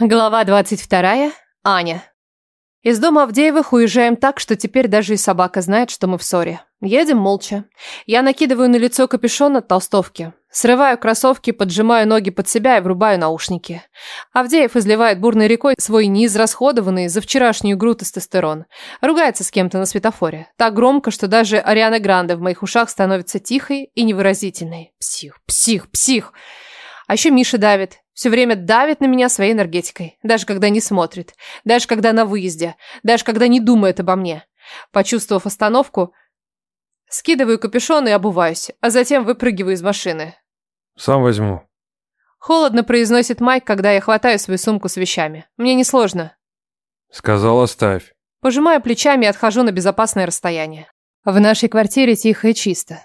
Глава 22. Аня. Из дома Авдеевых уезжаем так, что теперь даже и собака знает, что мы в ссоре. Едем молча. Я накидываю на лицо капюшон от толстовки. Срываю кроссовки, поджимаю ноги под себя и врубаю наушники. Авдеев изливает бурной рекой свой неизрасходованный за вчерашнюю игру тестостерон. Ругается с кем-то на светофоре. Так громко, что даже Ариана Гранде в моих ушах становится тихой и невыразительной. Псих, псих, псих. А еще Миша давит. Все время давит на меня своей энергетикой. Даже когда не смотрит. Даже когда на выезде. Даже когда не думает обо мне. Почувствовав остановку, скидываю капюшон и обуваюсь, а затем выпрыгиваю из машины. Сам возьму. Холодно произносит Майк, когда я хватаю свою сумку с вещами. Мне несложно. Сказал, оставь. Пожимаю плечами и отхожу на безопасное расстояние. В нашей квартире тихо и чисто.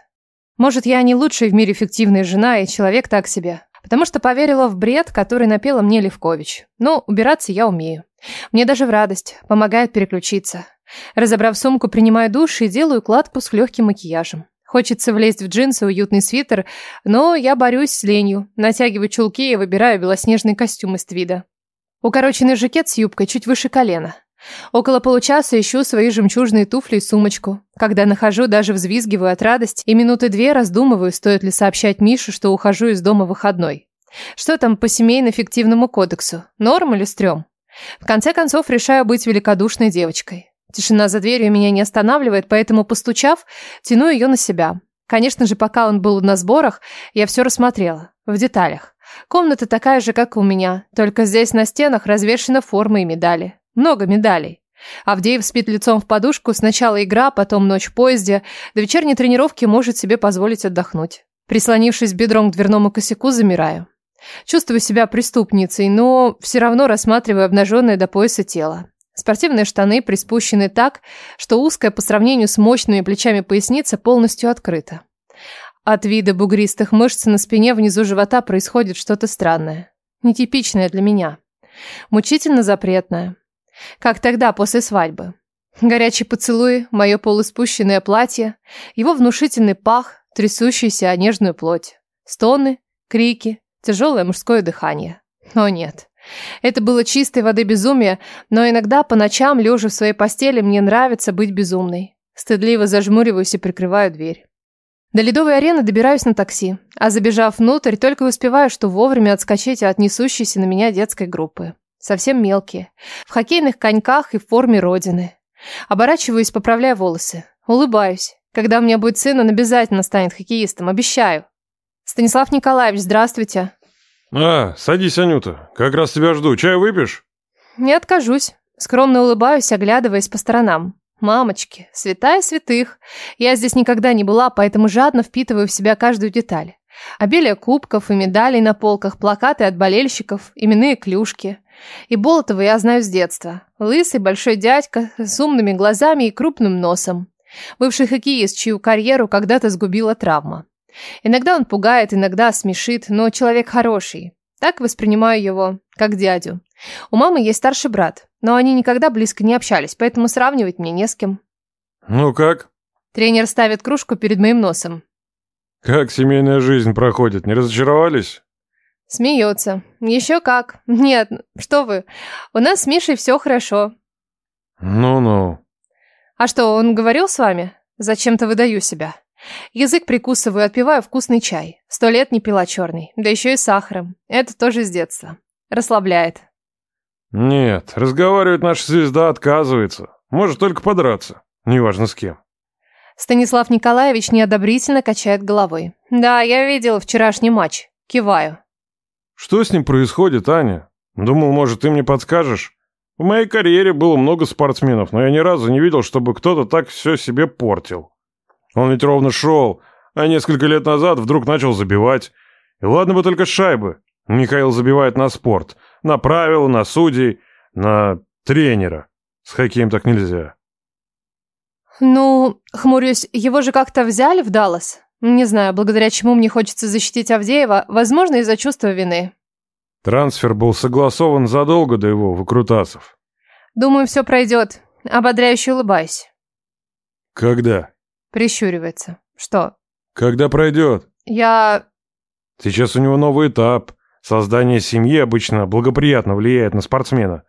Может, я не лучшая в мире фиктивная жена и человек так себе потому что поверила в бред, который напела мне Левкович. Но убираться я умею. Мне даже в радость, помогает переключиться. Разобрав сумку, принимаю душ и делаю кладку с легким макияжем. Хочется влезть в джинсы, уютный свитер, но я борюсь с ленью, натягиваю чулки и выбираю белоснежный костюм из твида. Укороченный жакет с юбкой чуть выше колена. Около получаса ищу свои жемчужные туфли и сумочку. Когда нахожу, даже взвизгиваю от радости и минуты две раздумываю, стоит ли сообщать Мише, что ухожу из дома выходной. Что там по семейно-фиктивному кодексу? Норм или стрём? В конце концов, решаю быть великодушной девочкой. Тишина за дверью меня не останавливает, поэтому, постучав, тяну ее на себя. Конечно же, пока он был на сборах, я все рассмотрела. В деталях. Комната такая же, как у меня, только здесь на стенах развешаны формы и медали. Много медалей. Авдеев спит лицом в подушку, сначала игра, потом ночь в поезде, до вечерней тренировки может себе позволить отдохнуть. Прислонившись бедром к дверному косяку, замираю. Чувствую себя преступницей, но все равно рассматриваю обнаженное до пояса тело. Спортивные штаны приспущены так, что узкая по сравнению с мощными плечами поясница полностью открыта. От вида бугристых мышц на спине внизу живота происходит что-то странное. Нетипичное для меня. Мучительно запретное. Как тогда, после свадьбы. Горячий поцелуй, мое полуспущенное платье, его внушительный пах, трясущийся о нежную плоть. Стоны, крики, тяжелое мужское дыхание. Но нет. Это было чистой воды безумие, но иногда по ночам, лежа в своей постели, мне нравится быть безумной. Стыдливо зажмуриваюсь и прикрываю дверь. До ледовой арены добираюсь на такси, а забежав внутрь, только успеваю, что вовремя отскочить от несущейся на меня детской группы совсем мелкие, в хоккейных коньках и в форме родины. Оборачиваюсь, поправляя волосы. Улыбаюсь. Когда у меня будет сын, он обязательно станет хоккеистом, обещаю. Станислав Николаевич, здравствуйте. А, садись, Анюта. Как раз тебя жду. Чай выпьешь? Не откажусь. Скромно улыбаюсь, оглядываясь по сторонам. Мамочки, святая святых. Я здесь никогда не была, поэтому жадно впитываю в себя каждую деталь. Обилие кубков и медалей на полках, плакаты от болельщиков, именные клюшки. И Болотова я знаю с детства. Лысый большой дядька с умными глазами и крупным носом. Бывший хоккеист, чью карьеру когда-то сгубила травма. Иногда он пугает, иногда смешит, но человек хороший. Так воспринимаю его, как дядю. У мамы есть старший брат, но они никогда близко не общались, поэтому сравнивать мне не с кем. Ну как? Тренер ставит кружку перед моим носом. Как семейная жизнь проходит, не разочаровались? Смеется. Еще как. Нет, что вы. У нас с Мишей все хорошо. Ну-ну. А что, он говорил с вами? Зачем-то выдаю себя. Язык прикусываю, отпиваю вкусный чай. Сто лет не пила черный. Да еще и сахаром. Это тоже с детства. Расслабляет. Нет, разговаривать наша звезда отказывается. Может только подраться. Неважно с кем. Станислав Николаевич неодобрительно качает головой. Да, я видел вчерашний матч. Киваю. Что с ним происходит, Аня? Думал, может, ты мне подскажешь? В моей карьере было много спортсменов, но я ни разу не видел, чтобы кто-то так все себе портил. Он ведь ровно шел, а несколько лет назад вдруг начал забивать. И ладно бы только шайбы. Михаил забивает на спорт, на правила, на судей, на тренера. С хоккеем так нельзя. Ну, хмурюсь, его же как-то взяли в Даллас? Не знаю, благодаря чему мне хочется защитить Авдеева, возможно, из-за чувства вины. Трансфер был согласован задолго до его выкрутасов. Думаю, все пройдет. Ободряюще улыбаюсь. Когда? Прищуривается. Что? Когда пройдет? Я... Сейчас у него новый этап. Создание семьи обычно благоприятно влияет на спортсмена.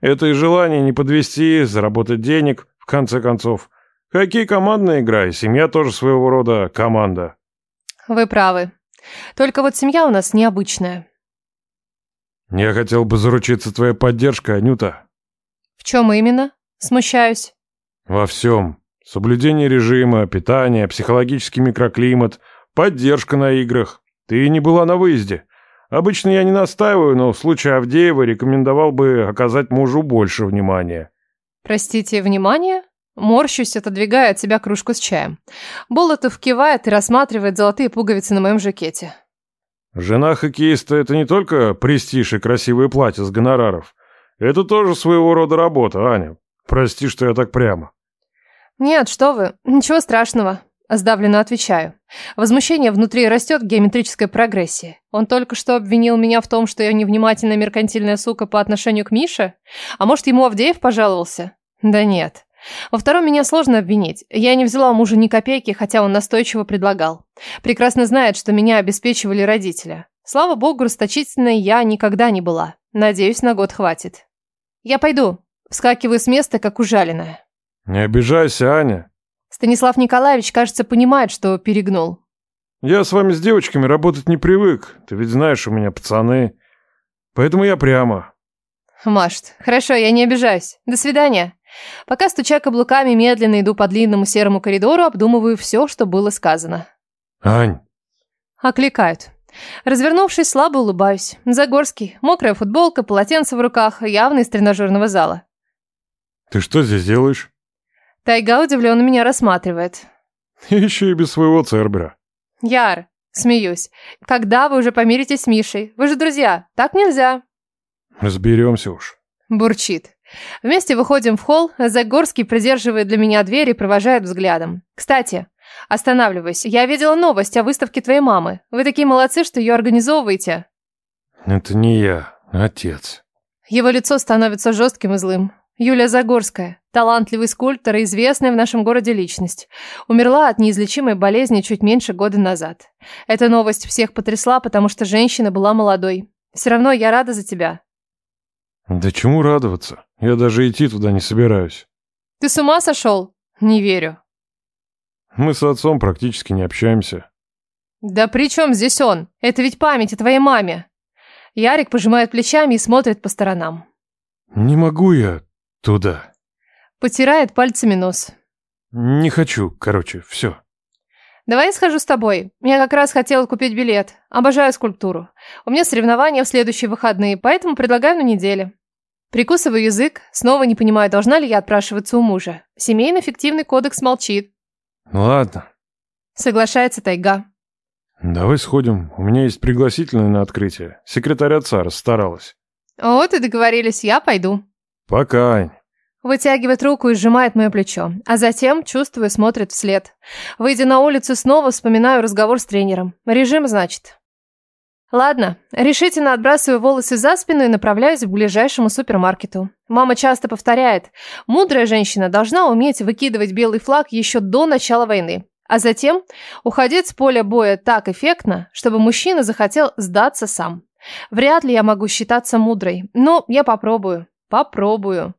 Это и желание не подвести, заработать денег, в конце концов. Хоккей – командная игра, и семья тоже своего рода команда. Вы правы. Только вот семья у нас необычная. Я хотел бы заручиться твоей поддержкой, Анюта. В чем именно? Смущаюсь. Во всем. Соблюдение режима, питание, психологический микроклимат, поддержка на играх. Ты не была на выезде. Обычно я не настаиваю, но в случае Авдеева рекомендовал бы оказать мужу больше внимания. Простите, внимание? Морщусь, отодвигая от себя кружку с чаем. Болотов кивает и рассматривает золотые пуговицы на моем жакете. Жена хоккеиста – это не только престиж и красивые платья с гонораров. Это тоже своего рода работа, Аня. Прости, что я так прямо. Нет, что вы, ничего страшного. Сдавленно отвечаю. Возмущение внутри растет в геометрической прогрессии. Он только что обвинил меня в том, что я невнимательная меркантильная сука по отношению к Мише? А может, ему Авдеев пожаловался? Да нет. Во втором меня сложно обвинить. Я не взяла у мужа ни копейки, хотя он настойчиво предлагал. Прекрасно знает, что меня обеспечивали родители. Слава богу, расточительной я никогда не была. Надеюсь, на год хватит. Я пойду. Вскакиваю с места, как ужаленная. Не обижайся, Аня. Станислав Николаевич, кажется, понимает, что перегнул. Я с вами с девочками работать не привык. Ты ведь знаешь, у меня пацаны. Поэтому я прямо. Машет. Хорошо, я не обижаюсь. До свидания. Пока, стуча каблуками, медленно иду по длинному серому коридору, обдумываю все, что было сказано. «Ань!» Окликают. Развернувшись, слабо улыбаюсь. Загорский, мокрая футболка, полотенце в руках, явно из тренажерного зала. «Ты что здесь делаешь?» Тайга удивленно меня рассматривает. «Еще и без своего Цербера». «Яр!» Смеюсь. «Когда вы уже помиритесь с Мишей? Вы же друзья. Так нельзя». «Разберемся уж». Бурчит. Вместе выходим в холл, Загорский придерживает для меня дверь и провожает взглядом. Кстати, останавливаюсь. Я видела новость о выставке твоей мамы. Вы такие молодцы, что ее организовываете. Это не я, отец. Его лицо становится жестким и злым. Юлия Загорская, талантливый скульптор и известная в нашем городе личность, умерла от неизлечимой болезни чуть меньше года назад. Эта новость всех потрясла, потому что женщина была молодой. Все равно я рада за тебя. Да чему радоваться? Я даже идти туда не собираюсь. Ты с ума сошел? Не верю. Мы с отцом практически не общаемся. Да при чем здесь он? Это ведь память о твоей маме. Ярик пожимает плечами и смотрит по сторонам. Не могу я туда. Потирает пальцами нос. Не хочу, короче, все. Давай я схожу с тобой. Я как раз хотела купить билет. Обожаю скульптуру. У меня соревнования в следующие выходные, поэтому предлагаю на неделе. Прикусываю язык, снова не понимаю, должна ли я отпрашиваться у мужа. Семейный фиктивный кодекс молчит. Ну ладно. Соглашается Тайга. Давай сходим. У меня есть пригласительное на открытие. Секретарь отца расстаралась. Вот и договорились, я пойду. Пока, Ань. Вытягивает руку и сжимает мое плечо, а затем, чувствую, смотрит вслед. Выйдя на улицу, снова вспоминаю разговор с тренером. Режим, значит. Ладно, решительно отбрасываю волосы за спину и направляюсь к ближайшему супермаркету. Мама часто повторяет, мудрая женщина должна уметь выкидывать белый флаг еще до начала войны, а затем уходить с поля боя так эффектно, чтобы мужчина захотел сдаться сам. Вряд ли я могу считаться мудрой, но я попробую, попробую.